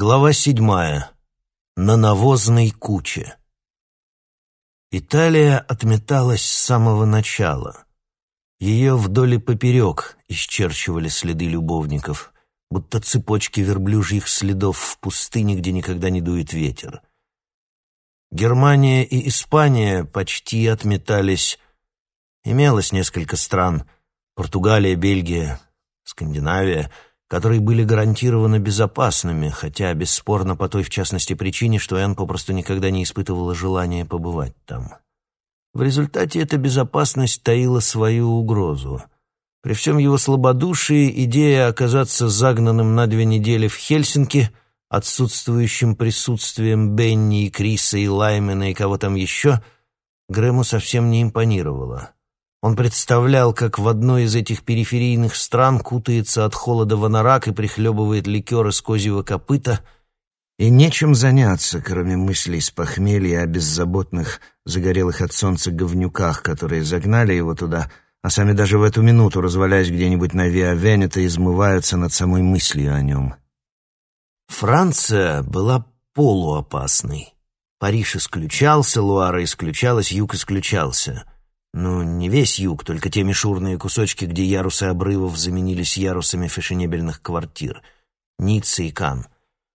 Глава седьмая. На навозной куче. Италия отметалась с самого начала. Ее вдоль и поперек исчерчивали следы любовников, будто цепочки верблюжьих следов в пустыне, где никогда не дует ветер. Германия и Испания почти отметались. Имелось несколько стран — Португалия, Бельгия, Скандинавия — которые были гарантированно безопасными, хотя бесспорно по той, в частности, причине, что Энн попросту никогда не испытывала желания побывать там. В результате эта безопасность таила свою угрозу. При всем его слабодушии идея оказаться загнанным на две недели в Хельсинки, отсутствующим присутствием Бенни и Криса и Лаймена и кого там еще, Грэму совсем не импонировала. Он представлял, как в одной из этих периферийных стран кутается от холода вонорак и прихлебывает ликер из козьего копыта, и нечем заняться, кроме мыслей с похмелья о беззаботных, загорелых от солнца говнюках, которые загнали его туда, а сами даже в эту минуту, развалясь где-нибудь на Виа Венета, измываются над самой мыслью о нем. Франция была полуопасной. Париж исключался, Луара исключалась, Юг исключался — ну, не весь юг, только те мишурные кусочки, где ярусы обрывов заменились ярусами фешенебельных квартир. Ницца и Кан.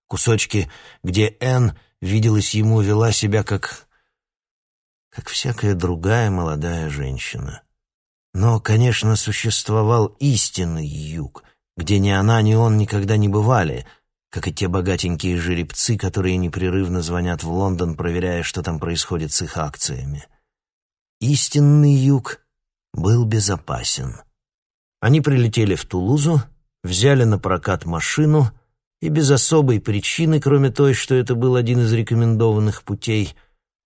Кусочки, где Энн, виделась ему, вела себя как... как всякая другая молодая женщина. Но, конечно, существовал истинный юг, где ни она, ни он никогда не бывали, как и те богатенькие жеребцы, которые непрерывно звонят в Лондон, проверяя, что там происходит с их акциями. Истинный юг был безопасен. Они прилетели в Тулузу, взяли на прокат машину и без особой причины, кроме той, что это был один из рекомендованных путей,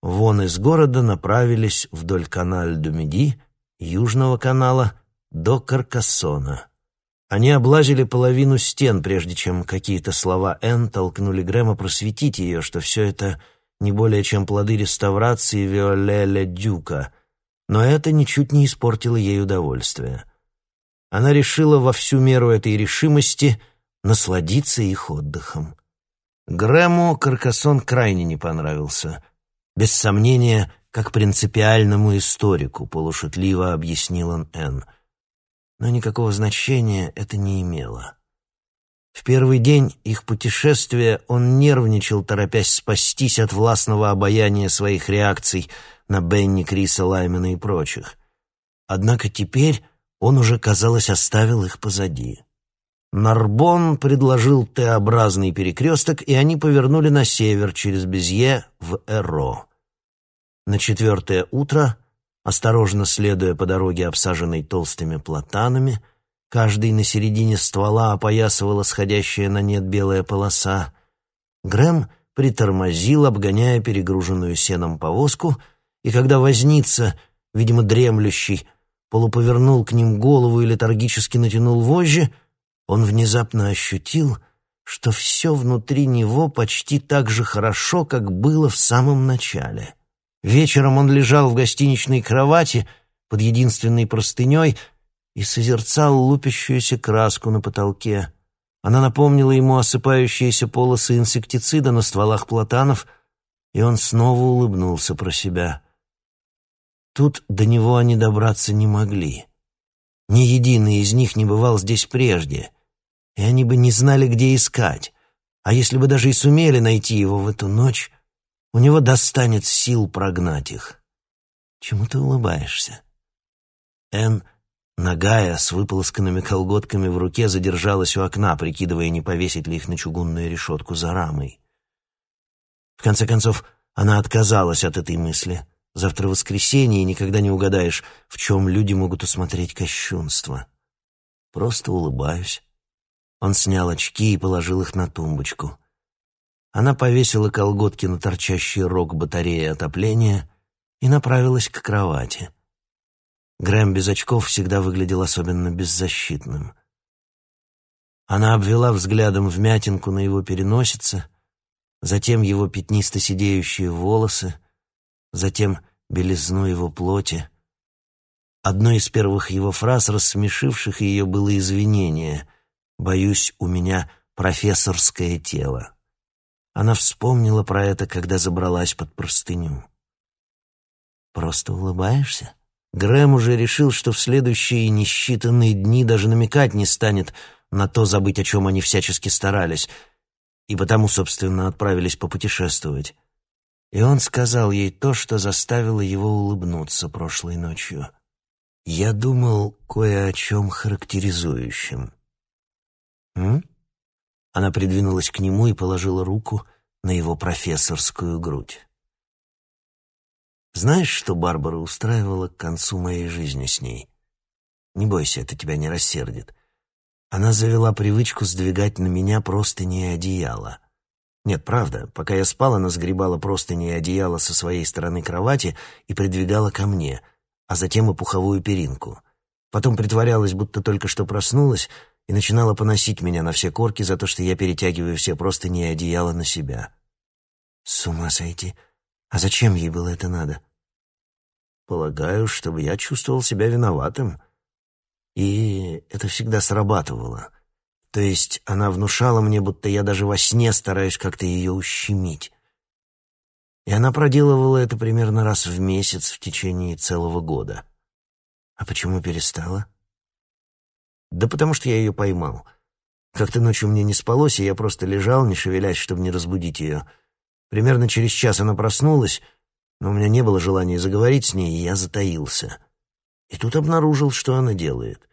вон из города направились вдоль каналь-дю-Меди, Южного канала, до Каркассона. Они облазили половину стен, прежде чем какие-то слова Энн толкнули Грэма просветить ее, что все это не более чем плоды реставрации Виолеля Дюка, но это ничуть не испортило ей удовольствие. Она решила во всю меру этой решимости насладиться их отдыхом. Грэму Каркасон крайне не понравился. Без сомнения, как принципиальному историку, полушутливо объяснил он Энн. Но никакого значения это не имело. В первый день их путешествия он нервничал, торопясь спастись от властного обаяния своих реакций — на Бенни, Криса, Лаймена и прочих. Однако теперь он уже, казалось, оставил их позади. Нарбон предложил Т-образный перекресток, и они повернули на север через Безье в Эро. На четвертое утро, осторожно следуя по дороге, обсаженной толстыми платанами, каждый на середине ствола опоясывала сходящая на нет белая полоса, Грэм притормозил, обгоняя перегруженную сеном повозку — и когда возница, видимо, дремлющий, полуповернул к ним голову и летаргически натянул вожжи, он внезапно ощутил, что все внутри него почти так же хорошо, как было в самом начале. Вечером он лежал в гостиничной кровати под единственной простыней и созерцал лупящуюся краску на потолке. Она напомнила ему осыпающиеся полосы инсектицида на стволах платанов, и он снова улыбнулся про себя — Тут до него они добраться не могли. Ни единый из них не бывал здесь прежде, и они бы не знали, где искать. А если бы даже и сумели найти его в эту ночь, у него достанет сил прогнать их. Чему ты улыбаешься? Эн, нагая, с выполосканными колготками в руке, задержалась у окна, прикидывая, не повесить ли их на чугунную решетку за рамой. В конце концов, она отказалась от этой мысли — Завтра воскресенье, и никогда не угадаешь, в чем люди могут усмотреть кощунство. Просто улыбаюсь. Он снял очки и положил их на тумбочку. Она повесила колготки на торчащий рог батареи отопления и направилась к кровати. Грэм без очков всегда выглядел особенно беззащитным. Она обвела взглядом вмятинку на его переносице, затем его пятнисто-сидеющие волосы, затем белизну его плоти. Одной из первых его фраз, рассмешивших ее, было извинение «Боюсь, у меня профессорское тело». Она вспомнила про это, когда забралась под простыню. «Просто улыбаешься?» Грэм уже решил, что в следующие несчитанные дни даже намекать не станет на то забыть, о чем они всячески старались, и потому, собственно, отправились попутешествовать. И он сказал ей то, что заставило его улыбнуться прошлой ночью. «Я думал кое о чем характеризующем». «М?» Она придвинулась к нему и положила руку на его профессорскую грудь. Знаешь, что Барбара устраивала к концу моей жизни с ней? Не бойся, это тебя не рассердит. Она завела привычку сдвигать на меня простыни и одеяло. Нет, правда, пока я спал, она сгребала простыни и одеяло со своей стороны кровати и придвигала ко мне, а затем и пуховую перинку. Потом притворялась, будто только что проснулась, и начинала поносить меня на все корки за то, что я перетягиваю все простыни и одеяло на себя. С ума сойти. А зачем ей было это надо? Полагаю, чтобы я чувствовал себя виноватым. И это всегда срабатывало. То есть она внушала мне, будто я даже во сне стараюсь как-то ее ущемить. И она проделывала это примерно раз в месяц в течение целого года. А почему перестала? Да потому что я ее поймал. Как-то ночью мне не спалось, и я просто лежал, не шевелясь, чтобы не разбудить ее. Примерно через час она проснулась, но у меня не было желания заговорить с ней, и я затаился. И тут обнаружил, что она делает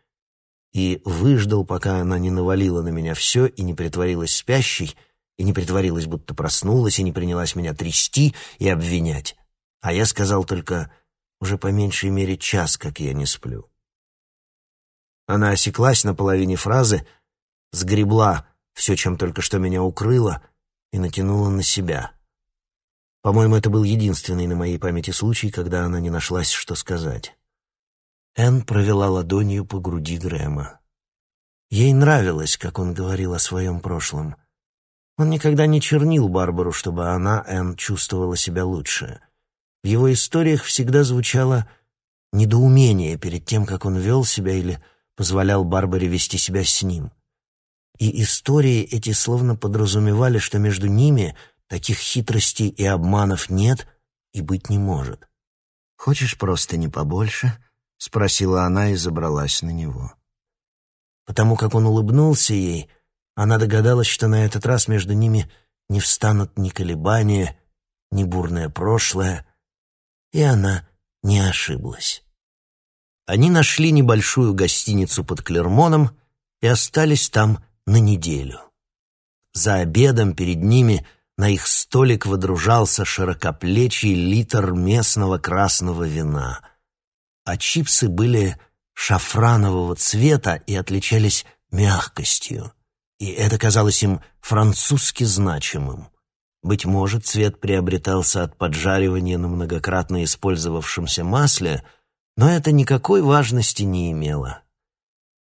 и выждал, пока она не навалила на меня все и не притворилась спящей, и не притворилась, будто проснулась, и не принялась меня трясти и обвинять. А я сказал только «уже по меньшей мере час, как я не сплю». Она осеклась на половине фразы, сгребла все, чем только что меня укрыло, и натянула на себя. По-моему, это был единственный на моей памяти случай, когда она не нашлась, что сказать. Энн провела ладонью по груди Грэма. Ей нравилось, как он говорил о своем прошлом. Он никогда не чернил Барбару, чтобы она, Энн, чувствовала себя лучше. В его историях всегда звучало недоумение перед тем, как он вел себя или позволял Барбаре вести себя с ним. И истории эти словно подразумевали, что между ними таких хитростей и обманов нет и быть не может. «Хочешь просто не побольше?» — спросила она и забралась на него. Потому как он улыбнулся ей, она догадалась, что на этот раз между ними не встанут ни колебания, ни бурное прошлое, и она не ошиблась. Они нашли небольшую гостиницу под Клермоном и остались там на неделю. За обедом перед ними на их столик водружался широкоплечий литр местного красного вина — а чипсы были шафранового цвета и отличались мягкостью, и это казалось им французски значимым. Быть может, цвет приобретался от поджаривания на многократно использовавшемся масле, но это никакой важности не имело.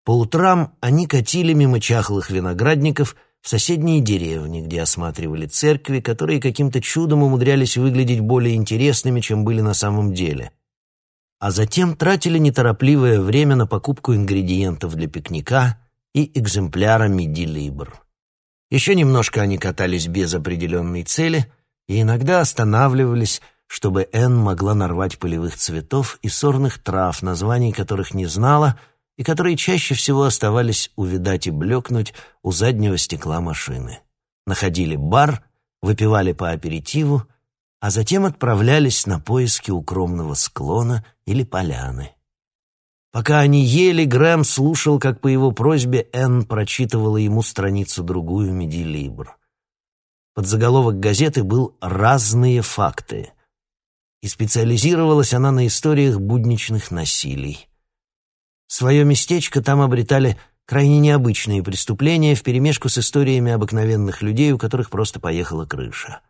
По утрам они катили мимо чахлых виноградников в соседние деревни, где осматривали церкви, которые каким-то чудом умудрялись выглядеть более интересными, чем были на самом деле а затем тратили неторопливое время на покупку ингредиентов для пикника и экземпляра миди-либр. Еще немножко они катались без определенной цели и иногда останавливались, чтобы Энн могла нарвать полевых цветов и сорных трав, названий которых не знала, и которые чаще всего оставались увидать и блекнуть у заднего стекла машины. Находили бар, выпивали по аперитиву а затем отправлялись на поиски укромного склона или поляны. Пока они ели, Грэм слушал, как по его просьбе Энн прочитывала ему страницу-другую «Медилибр». Подзаголовок газеты был «Разные факты», и специализировалась она на историях будничных насилий. Свое местечко там обретали крайне необычные преступления вперемешку с историями обыкновенных людей, у которых просто поехала крыша.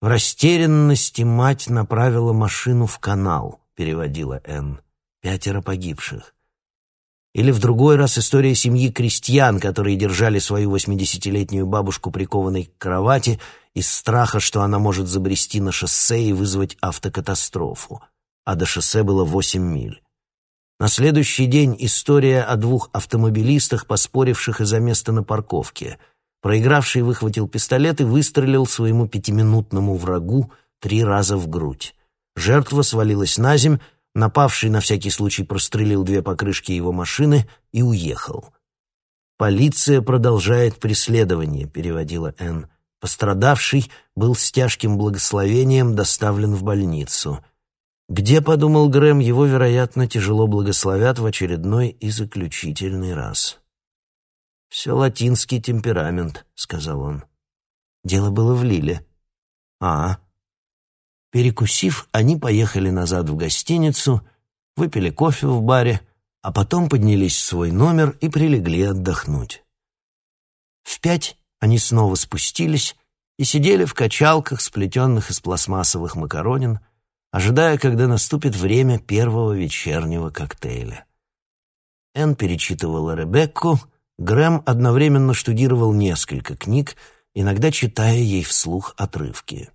В растерянности мать направила машину в канал, переводила Энн. Пятеро погибших. Или в другой раз история семьи крестьян, которые держали свою восьмидесятилетнюю бабушку прикованной к кровати из страха, что она может забрести на шоссе и вызвать автокатастрофу. А до шоссе было восемь миль. На следующий день история о двух автомобилистах, поспоривших из-за места на парковке. Проигравший выхватил пистолет и выстрелил своему пятиминутному врагу три раза в грудь. Жертва свалилась на земь, напавший на всякий случай прострелил две покрышки его машины и уехал. «Полиция продолжает преследование», — переводила Энн. Пострадавший был с тяжким благословением доставлен в больницу. Где, подумал Грэм, его, вероятно, тяжело благословят в очередной и заключительный раз. «Все латинский темперамент», — сказал он. Дело было в Лиле. «А, Перекусив, они поехали назад в гостиницу, выпили кофе в баре, а потом поднялись в свой номер и прилегли отдохнуть. В пять они снова спустились и сидели в качалках, сплетенных из пластмассовых макаронин, ожидая, когда наступит время первого вечернего коктейля. Энн перечитывала Ребекку, Грэм одновременно штудировал несколько книг, иногда читая ей вслух отрывки.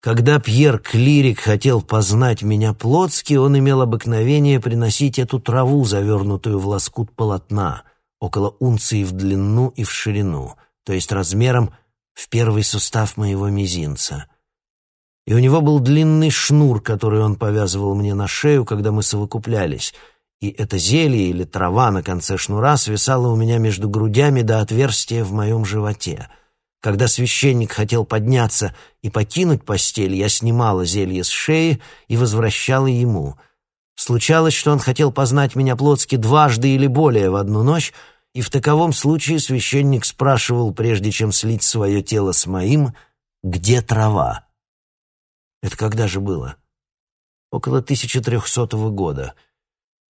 Когда Пьер Клирик хотел познать меня плотски, он имел обыкновение приносить эту траву, завернутую в лоскут полотна, около унции в длину и в ширину, то есть размером в первый сустав моего мизинца. И у него был длинный шнур, который он повязывал мне на шею, когда мы совокуплялись, и это зелье или трава на конце шнура свисало у меня между грудями до отверстия в моем животе — когда священник хотел подняться и покинуть постель, я снимала зелье с шеи и возвращала ему. Случалось, что он хотел познать меня плотски дважды или более в одну ночь, и в таковом случае священник спрашивал, прежде чем слить свое тело с моим, где трава. Это когда же было? Около 1300 года.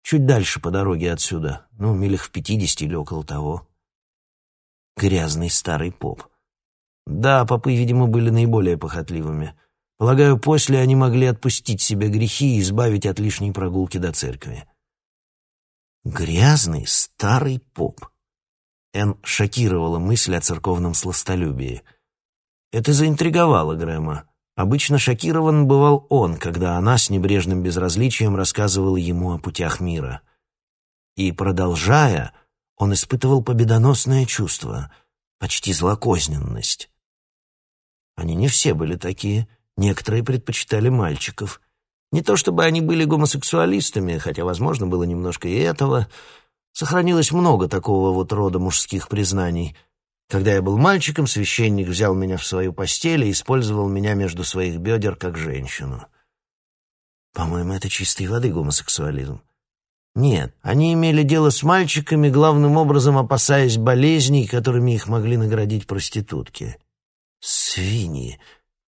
Чуть дальше по дороге отсюда, ну, милях в пятидесяти или около того. Грязный старый поп. Да, попы, видимо, были наиболее похотливыми. Полагаю, после они могли отпустить себе грехи и избавить от лишней прогулки до церкви. Грязный старый поп. Эн шокировала мысль о церковном сластолюбии. Это заинтриговало Грэма. Обычно шокирован бывал он, когда она с небрежным безразличием рассказывала ему о путях мира. И, продолжая, он испытывал победоносное чувство, почти злокозненность. Они не все были такие. Некоторые предпочитали мальчиков. Не то чтобы они были гомосексуалистами, хотя, возможно, было немножко и этого. Сохранилось много такого вот рода мужских признаний. Когда я был мальчиком, священник взял меня в свою постель и использовал меня между своих бедер как женщину. По-моему, это чистой воды гомосексуализм. Нет, они имели дело с мальчиками, главным образом опасаясь болезней, которыми их могли наградить проститутки. Свиньи.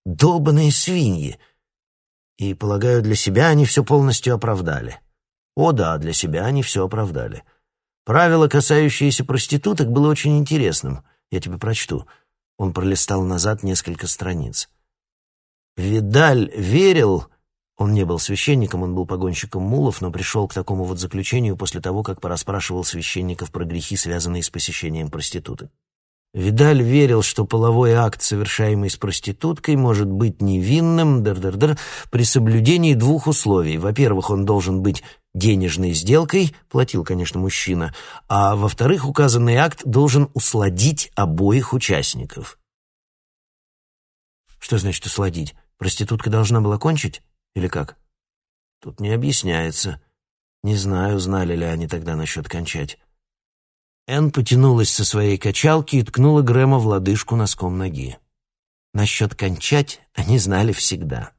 Долбаные свиньи. И, полагаю, для себя они все полностью оправдали. О да, для себя они все оправдали. Правило, касающееся проституток, было очень интересным. Я тебе прочту. Он пролистал назад несколько страниц. Видаль верил... Он не был священником, он был погонщиком мулов, но пришел к такому вот заключению после того, как пораспрашивал священников про грехи, связанные с посещением проституток. Видаль верил, что половой акт, совершаемый с проституткой, может быть невинным др -др -др, при соблюдении двух условий. Во-первых, он должен быть денежной сделкой, платил, конечно, мужчина, а во-вторых, указанный акт должен усладить обоих участников. Что значит усладить? Проститутка должна была кончить? Или как? Тут не объясняется. Не знаю, знали ли они тогда насчет кончать. Энн потянулась со своей качалки и ткнула Грэма в лодыжку носком ноги. Насчет кончать они знали всегда.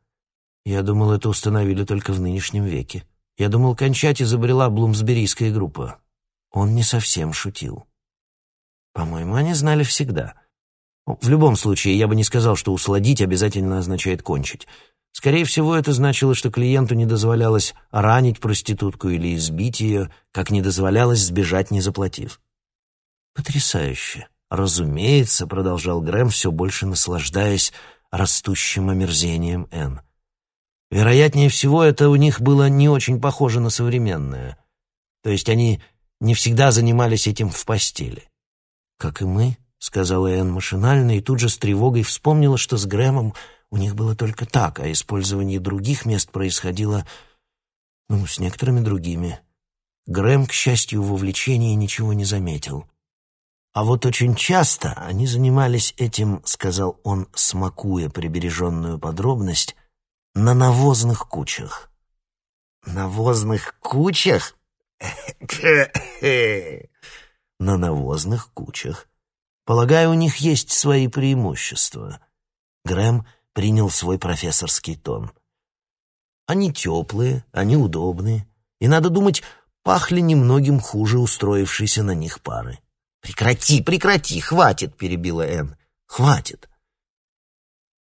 Я думал, это установили только в нынешнем веке. Я думал, кончать изобрела блумсберийская группа. Он не совсем шутил. По-моему, они знали всегда. В любом случае, я бы не сказал, что усладить обязательно означает кончить. Скорее всего, это значило, что клиенту не дозволялось ранить проститутку или избить ее, как не дозволялось сбежать, не заплатив. Потрясающе. Разумеется, продолжал Грэм, все больше наслаждаясь растущим омерзением Н. Вероятнее всего, это у них было не очень похоже на современное. То есть они не всегда занимались этим в постели. «Как и мы», — сказала Энн машинально, и тут же с тревогой вспомнила, что с Грэмом у них было только так, а использование других мест происходило, ну, с некоторыми другими. Грэм, к счастью, в увлечении ничего не заметил. А вот очень часто они занимались этим, сказал он, смакуя прибереженную подробность, на навозных кучах. Навозных кучах? На навозных кучах. Полагаю, у них есть свои преимущества. Грэм принял свой профессорский тон. Они теплые, они удобные, и, надо думать, пахли немногим хуже устроившейся на них пары. «Прекрати, прекрати, хватит!» — перебила Энн. «Хватит!»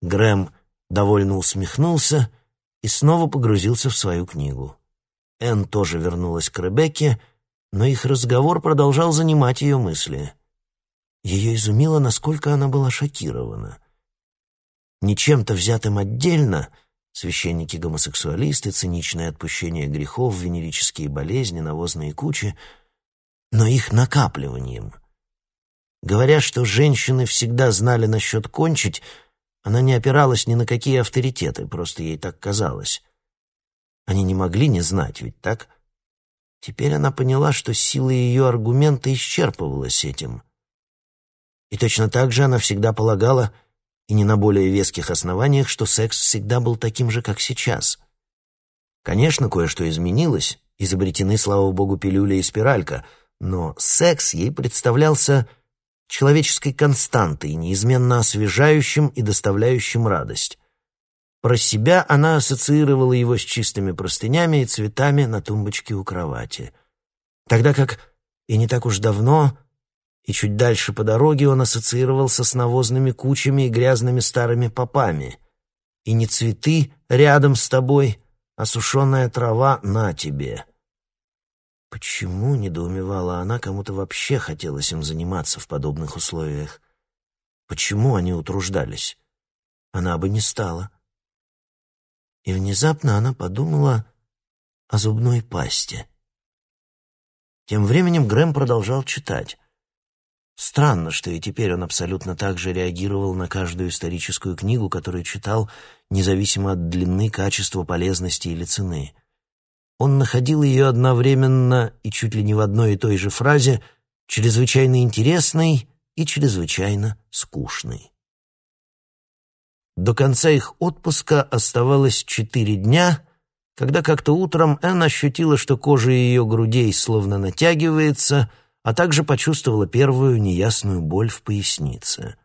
Грэм довольно усмехнулся и снова погрузился в свою книгу. Энн тоже вернулась к Ребекке, но их разговор продолжал занимать ее мысли. Ее изумило, насколько она была шокирована. Ничем-то взятым отдельно — священники-гомосексуалисты, циничное отпущение грехов, венерические болезни, навозные кучи — но их накапливанием — Говоря, что женщины всегда знали насчет кончить, она не опиралась ни на какие авторитеты, просто ей так казалось. Они не могли не знать, ведь так? Теперь она поняла, что сила ее аргумента исчерпывалась этим. И точно так же она всегда полагала, и не на более веских основаниях, что секс всегда был таким же, как сейчас. Конечно, кое-что изменилось, изобретены, слава богу, пилюля и спиралька, но секс ей представлялся человеческой константой, неизменно освежающим и доставляющим радость. Про себя она ассоциировала его с чистыми простынями и цветами на тумбочке у кровати. Тогда как и не так уж давно, и чуть дальше по дороге он ассоциировался с навозными кучами и грязными старыми попами. И не цветы рядом с тобой, а сушеная трава на тебе — Почему, недоумевала она, кому-то вообще хотелось им заниматься в подобных условиях? Почему они утруждались? Она бы не стала. И внезапно она подумала о зубной пасте. Тем временем Грэм продолжал читать. Странно, что и теперь он абсолютно так же реагировал на каждую историческую книгу, которую читал, независимо от длины, качества, полезности или цены. Он находил ее одновременно и чуть ли не в одной и той же фразе чрезвычайно интересной и чрезвычайно скучной. До конца их отпуска оставалось четыре дня, когда как-то утром Энн ощутила, что кожа ее грудей словно натягивается, а также почувствовала первую неясную боль в пояснице.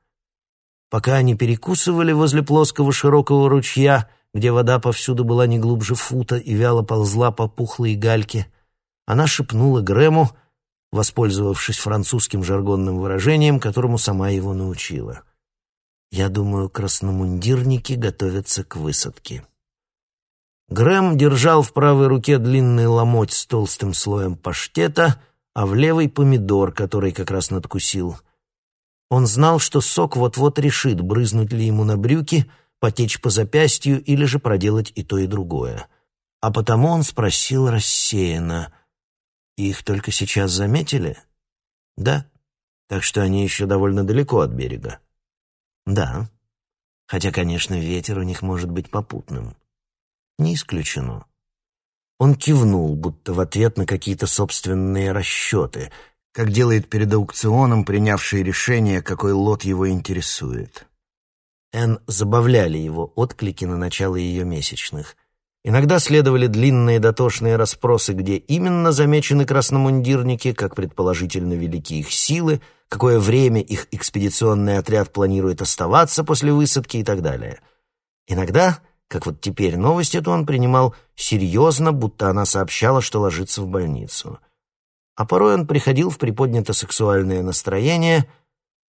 Пока они перекусывали возле плоского широкого ручья — где вода повсюду была не глубже фута и вяло ползла по пухлой гальке, она шепнула Грэму, воспользовавшись французским жаргонным выражением, которому сама его научила. «Я думаю, красномундирники готовятся к высадке». Грэм держал в правой руке длинный ломоть с толстым слоем паштета, а в левой — помидор, который как раз надкусил. Он знал, что сок вот-вот решит, брызнуть ли ему на брюки — потечь по запястью или же проделать и то, и другое. А потому он спросил рассеянно, «Их только сейчас заметили?» «Да. Так что они еще довольно далеко от берега». «Да. Хотя, конечно, ветер у них может быть попутным». «Не исключено». Он кивнул, будто в ответ на какие-то собственные расчеты, как делает перед аукционом принявший решение, какой лот его интересует. Энн забавляли его отклики на начало ее месячных. Иногда следовали длинные дотошные расспросы, где именно замечены красномундирники, как предположительно велики их силы, какое время их экспедиционный отряд планирует оставаться после высадки и так далее. Иногда, как вот теперь новость эту он принимал серьезно, будто она сообщала, что ложится в больницу. А порой он приходил в приподнято-сексуальное настроение,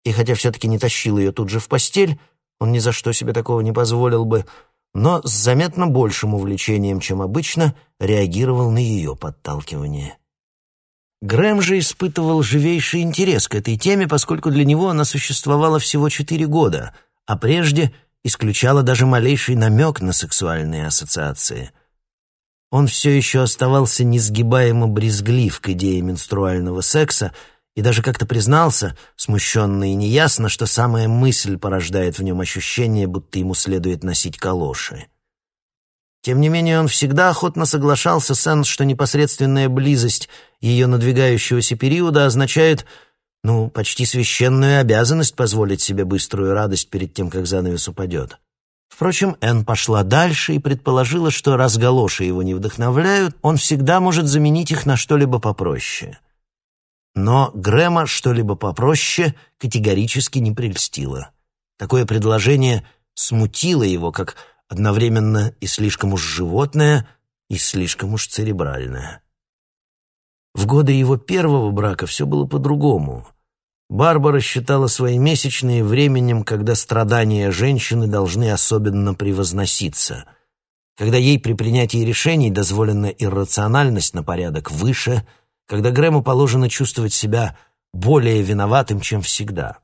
и хотя все-таки не тащил ее тут же в постель, он ни за что себе такого не позволил бы, но с заметно большим увлечением, чем обычно, реагировал на ее подталкивание. Грэм же испытывал живейший интерес к этой теме, поскольку для него она существовала всего четыре года, а прежде исключала даже малейший намек на сексуальные ассоциации. Он все еще оставался несгибаемо брезглив к идее менструального секса и даже как-то признался, смущенно и неясно, что самая мысль порождает в нем ощущение, будто ему следует носить калоши. Тем не менее, он всегда охотно соглашался с Энн, что непосредственная близость ее надвигающегося периода означает, ну, почти священную обязанность позволить себе быструю радость перед тем, как занавес упадет. Впрочем, Энн пошла дальше и предположила, что раз галоши его не вдохновляют, он всегда может заменить их на что-либо попроще. Но Грэма что-либо попроще категорически не прельстило. Такое предложение смутило его, как одновременно и слишком уж животное, и слишком уж церебральное. В годы его первого брака все было по-другому. Барбара считала свои месячные временем, когда страдания женщины должны особенно превозноситься, когда ей при принятии решений дозволена иррациональность на порядок выше, когда Грэму положено чувствовать себя более виноватым, чем всегда.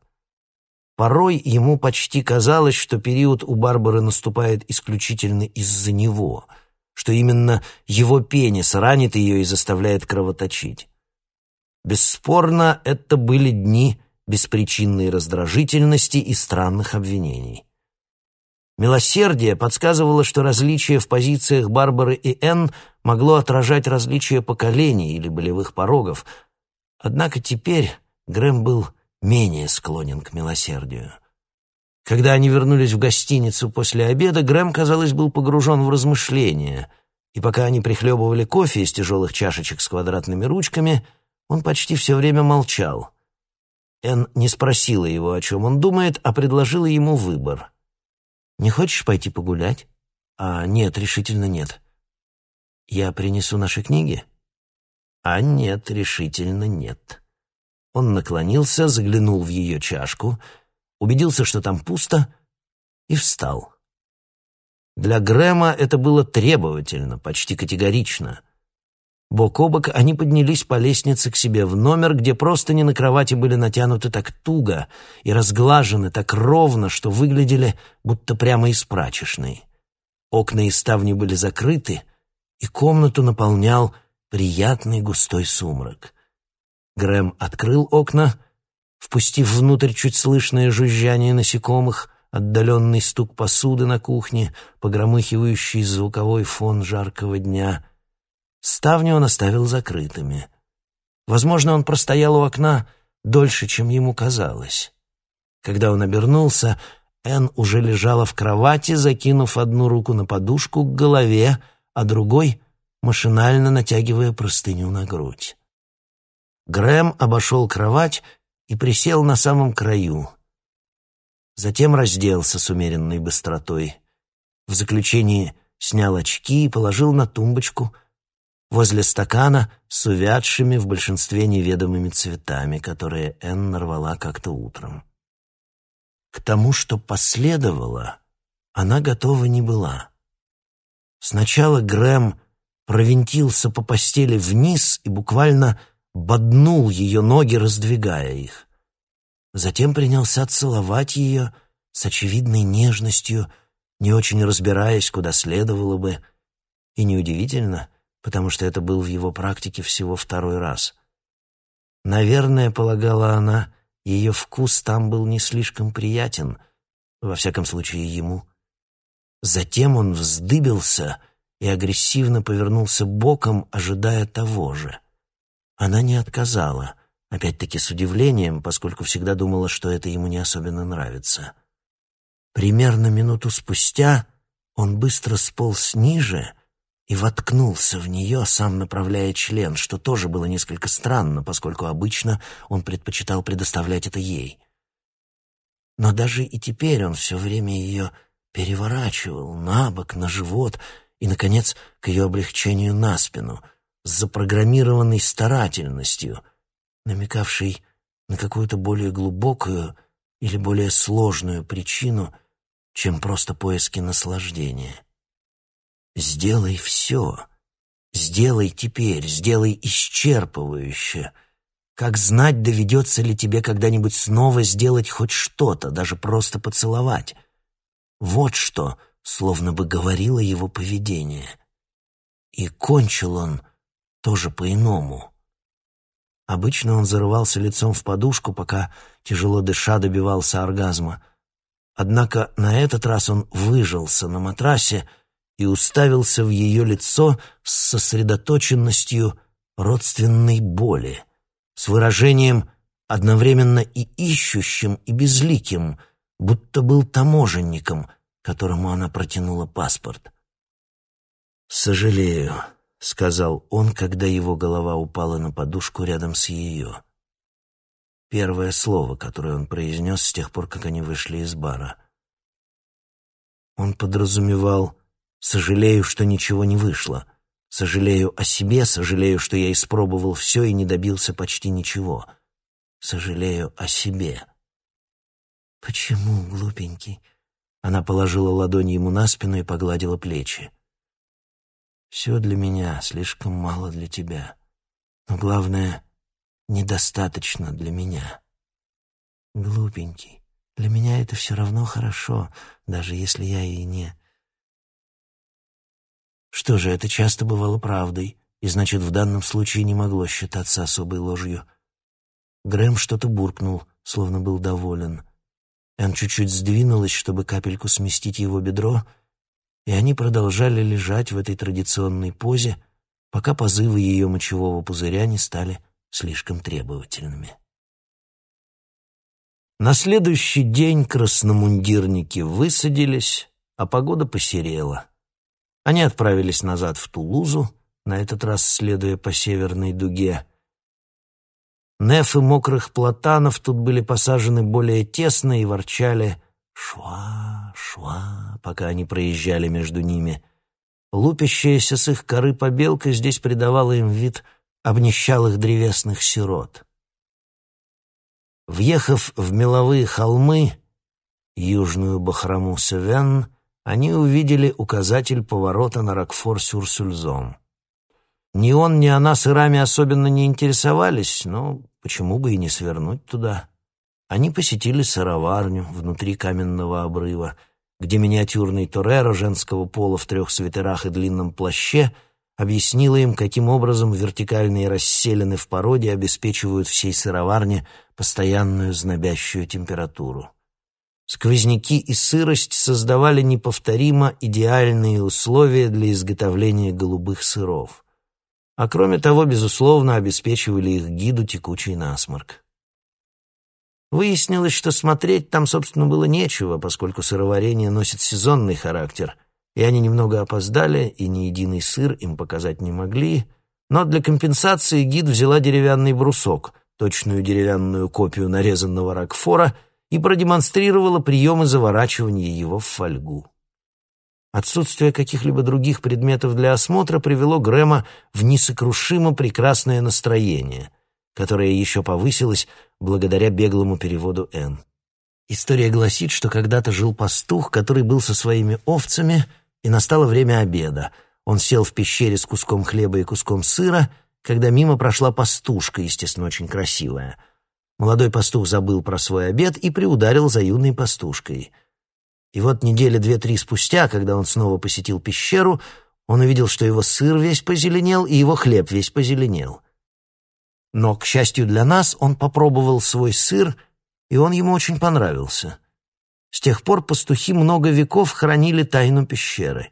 Порой ему почти казалось, что период у Барбары наступает исключительно из-за него, что именно его пенис ранит ее и заставляет кровоточить. Бесспорно, это были дни беспричинной раздражительности и странных обвинений. Милосердие подсказывало, что различие в позициях Барбары и Энн могло отражать различия поколений или болевых порогов. Однако теперь Грэм был менее склонен к милосердию. Когда они вернулись в гостиницу после обеда, Грэм, казалось, был погружен в размышления, и пока они прихлебывали кофе из тяжелых чашечек с квадратными ручками — он почти все время молчал. Эн не спросила его, о чем он думает, а предложила ему выбор. «Не хочешь пойти погулять?» «А нет, решительно нет». «Я принесу наши книги?» «А нет, решительно нет». Он наклонился, заглянул в ее чашку, убедился, что там пусто, и встал. Для Грэма это было требовательно, почти категорично. Бок о бок они поднялись по лестнице к себе в номер, где простыни на кровати были натянуты так туго и разглажены так ровно, что выглядели будто прямо из прачечной. Окна и ставни были закрыты, и комнату наполнял приятный густой сумрак. Грэм открыл окна, впустив внутрь чуть слышное жужжание насекомых, отдаленный стук посуды на кухне, погромыхивающий звуковой фон жаркого дня — Ставни он оставил закрытыми. Возможно, он простоял у окна дольше, чем ему казалось. Когда он обернулся, Энн уже лежала в кровати, закинув одну руку на подушку к голове, а другой машинально натягивая простыню на грудь. Грэм обошел кровать и присел на самом краю. Затем разделся с умеренной быстротой. В заключении снял очки и положил на тумбочку — возле стакана с увядшими в большинстве неведомыми цветами, которые Энн нарвала как-то утром. К тому, что последовало, она готова не была. Сначала Грэм провинтился по постели вниз и буквально боднул ее ноги, раздвигая их. Затем принялся целовать ее с очевидной нежностью, не очень разбираясь, куда следовало бы. И неудивительно — потому что это был в его практике всего второй раз. Наверное, полагала она, ее вкус там был не слишком приятен, во всяком случае ему. Затем он вздыбился и агрессивно повернулся боком, ожидая того же. Она не отказала, опять-таки с удивлением, поскольку всегда думала, что это ему не особенно нравится. Примерно минуту спустя он быстро сполз ниже и воткнулся в нее, сам направляя член, что тоже было несколько странно, поскольку обычно он предпочитал предоставлять это ей. Но даже и теперь он все время ее переворачивал на бок, на живот и, наконец, к ее облегчению на спину, с запрограммированной старательностью, намекавшей на какую-то более глубокую или более сложную причину, чем просто поиски наслаждения. Сделай все. Сделай теперь, сделай исчерпывающе. Как знать, доведется ли тебе когда-нибудь снова сделать хоть что-то, даже просто поцеловать. Вот что, словно бы говорило его поведение. И кончил он тоже по-иному. Обычно он зарывался лицом в подушку, пока, тяжело дыша, добивался оргазма. Однако на этот раз он выжился на матрасе, и уставился в ее лицо с сосредоточенностью родственной боли, с выражением одновременно и ищущим, и безликим, будто был таможенником, которому она протянула паспорт. «Сожалею», — сказал он, когда его голова упала на подушку рядом с ее. Первое слово, которое он произнес с тех пор, как они вышли из бара. Он подразумевал «сожалею, что ничего не вышло», «сожалею о себе», «сожалею, что я испробовал все и не добился почти ничего», «сожалею о себе». «Почему, глупенький?» Она положила ладонь ему на спину и погладила плечи. «Все для меня слишком мало для тебя. Но главное, недостаточно для меня». «Глупенький, для меня это все равно хорошо, даже если я и не...» Что же, это часто бывало правдой, и значит, в данном случае не могло считаться особой ложью. Грэм что-то буркнул, словно был доволен. Эн чуть-чуть сдвинулась, чтобы капельку сместить его бедро, и они продолжали лежать в этой традиционной позе, пока позывы ее мочевого пузыря не стали слишком требовательными. На следующий день красномундирники высадились, а погода посерела. Они отправились назад в Тулузу, на этот раз следуя по северной дуге, Нефы мокрых платанов тут были посажены более тесно и ворчали «шва, шва», пока они проезжали между ними. Лупящаяся с их коры побелка здесь придавала им вид обнищалых древесных сирот. Въехав в меловые холмы, южную бахрому Севен, они увидели указатель поворота на Рокфор-Сюр-Сюльзон. Ни он, ни она сырами особенно не интересовались, но почему бы и не свернуть туда? Они посетили сыроварню внутри каменного обрыва, где миниатюрный Тореро женского пола в трех свитерах и длинном плаще объяснила им, каким образом вертикальные расселены в породе обеспечивают всей сыроварне постоянную знобящую температуру. Сквозняки и сырость создавали неповторимо идеальные условия для изготовления голубых сыров а кроме того, безусловно, обеспечивали их гиду текучий насморк. Выяснилось, что смотреть там, собственно, было нечего, поскольку сыроварение носит сезонный характер, и они немного опоздали, и ни единый сыр им показать не могли, но для компенсации гид взяла деревянный брусок, точную деревянную копию нарезанного ракфора, и продемонстрировала приемы заворачивания его в фольгу. Отсутствие каких-либо других предметов для осмотра привело Грэма в несокрушимо прекрасное настроение, которое еще повысилось благодаря беглому переводу Н. История гласит, что когда-то жил пастух, который был со своими овцами, и настало время обеда. Он сел в пещере с куском хлеба и куском сыра, когда мимо прошла пастушка, естественно, очень красивая. Молодой пастух забыл про свой обед и приударил за юной пастушкой — и вот недели две-три спустя, когда он снова посетил пещеру, он увидел, что его сыр весь позеленел и его хлеб весь позеленел. Но, к счастью для нас, он попробовал свой сыр, и он ему очень понравился. С тех пор пастухи много веков хранили тайну пещеры.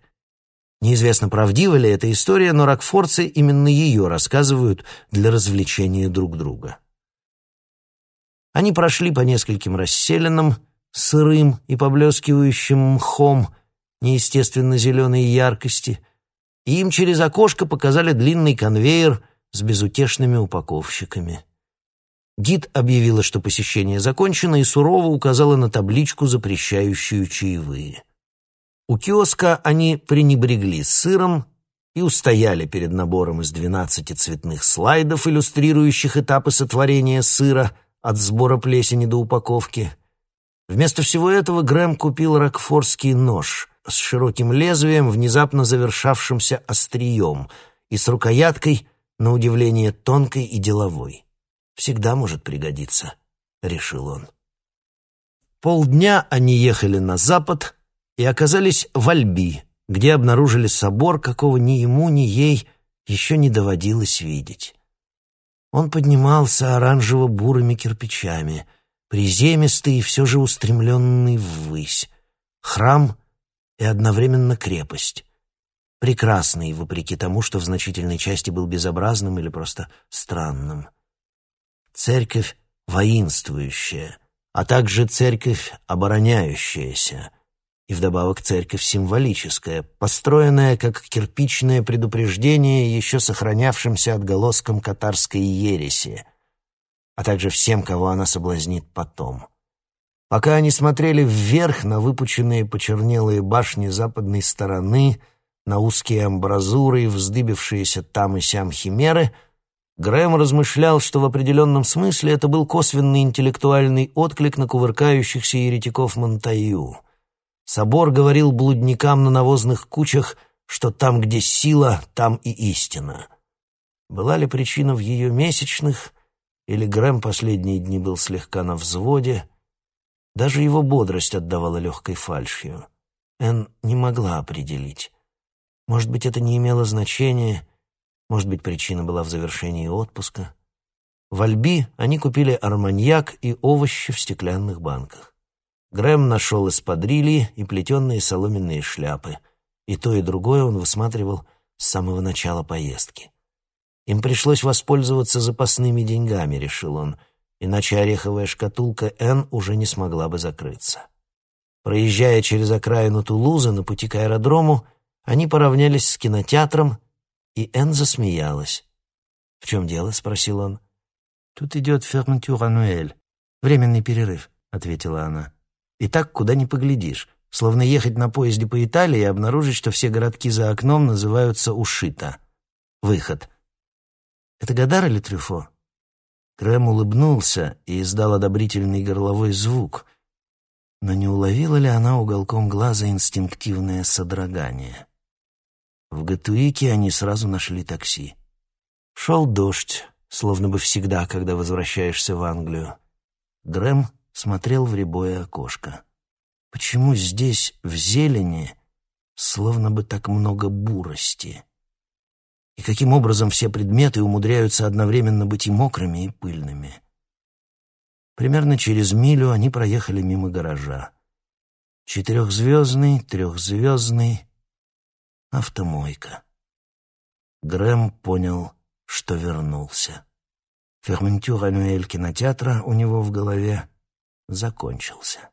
Неизвестно, правдива ли эта история, но рокфорцы именно ее рассказывают для развлечения друг друга. Они прошли по нескольким расселенным, сырым и поблескивающим мхом неестественно зеленой яркости, и им через окошко показали длинный конвейер с безутешными упаковщиками. Гид объявила, что посещение закончено, и сурово указала на табличку, запрещающую чаевые. У киоска они пренебрегли сыром и устояли перед набором из двенадцати цветных слайдов, иллюстрирующих этапы сотворения сыра от сбора плесени до упаковки — Вместо всего этого Грэм купил рокфорский нож с широким лезвием, внезапно завершавшимся острием, и с рукояткой, на удивление, тонкой и деловой. «Всегда может пригодиться», — решил он. Полдня они ехали на запад и оказались в Альби, где обнаружили собор, какого ни ему, ни ей еще не доводилось видеть. Он поднимался оранжево-бурыми кирпичами — приземистый и все же устремленный ввысь, храм и одновременно крепость. Прекрасный, вопреки тому, что в значительной части был безобразным или просто странным. Церковь воинствующая, а также церковь обороняющаяся, и вдобавок церковь символическая, построенная как кирпичное предупреждение еще сохранявшимся отголоском катарской ереси, а также всем, кого она соблазнит потом. Пока они смотрели вверх на выпученные почернелые башни западной стороны, на узкие амбразуры и вздыбившиеся там и сям химеры, Грэм размышлял, что в определенном смысле это был косвенный интеллектуальный отклик на кувыркающихся еретиков Монтаю. Собор говорил блудникам на навозных кучах, что там, где сила, там и истина. Была ли причина в ее месячных, или Грэм последние дни был слегка на взводе — даже его бодрость отдавала легкой фальшью. Эн не могла определить. Может быть, это не имело значения, может быть, причина была в завершении отпуска. В Альби они купили арманьяк и овощи в стеклянных банках. Грэм нашел эспадрильи и плетеные соломенные шляпы. И то, и другое он высматривал с самого начала поездки. Им пришлось воспользоваться запасными деньгами, решил он, иначе ореховая шкатулка Н уже не смогла бы закрыться. Проезжая через окраину Тулуза на пути к аэродрому, они поравнялись с кинотеатром, и Н засмеялась. «В чем дело?» — спросил он. «Тут идет ферментюр ануэль. Временный перерыв», — ответила она. «И так куда ни поглядишь. Словно ехать на поезде по Италии и обнаружить, что все городки за окном называются Ушита. Выход». «Это Гадар или Трюфо?» Грэм улыбнулся и издал одобрительный горловой звук, но не уловила ли она уголком глаза инстинктивное содрогание? В Гатуике они сразу нашли такси. Шел дождь, словно бы всегда, когда возвращаешься в Англию. Грэм смотрел в рябое окошко. Почему здесь, в зелени, словно бы так много бурости? и каким образом все предметы умудряются одновременно быть и мокрыми, и пыльными. Примерно через милю они проехали мимо гаража. Четырехзвездный, трехзвездный, автомойка. Грэм понял, что вернулся. Ферментюр Ануэль кинотеатра у него в голове закончился.